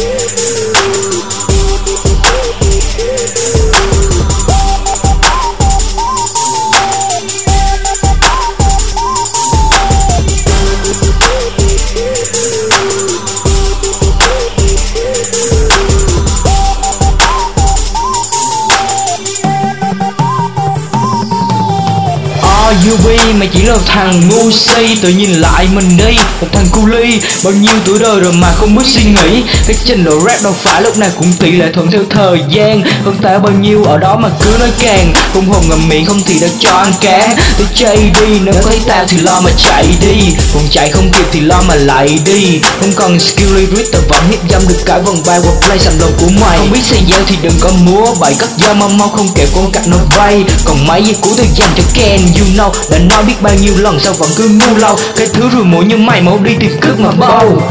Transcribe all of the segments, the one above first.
you. UV mày chỉ là thằng ngu si. Tự nhìn lại mình đi, Một thằng cu ly. Bao nhiêu tuổi đời rồi mà không biết suy nghĩ. Cái trình độ rap đâu phải lúc nào cũng tỷ lệ thuận theo thời gian. Hơn ta bao nhiêu ở đó mà cứ nói càng. Không hồn ngầm miệng không thì đã cho ăn cá để chạy đi, Nếu thấy tao thì lo mà chạy đi. Còn chạy không kịp thì lo mà lại đi. Không cần skill lyric tao vẫn hit dâm được cả vòng bay play sầm lồn của mày. Không biết xây dao thì đừng có múa Bài cắt dao mau mau không kẹo con cặp nó vay Còn mấy giây cuối tôi dành cho Ken, You know đã nói biết bao nhiêu lần sao vẫn cứ ngu lâu. Cái thứ rồi mũi như mày mau đi tìm cướp mà bầu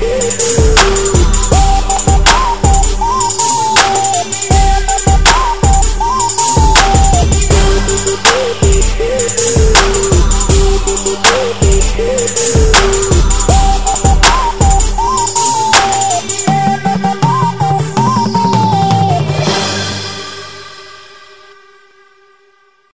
Música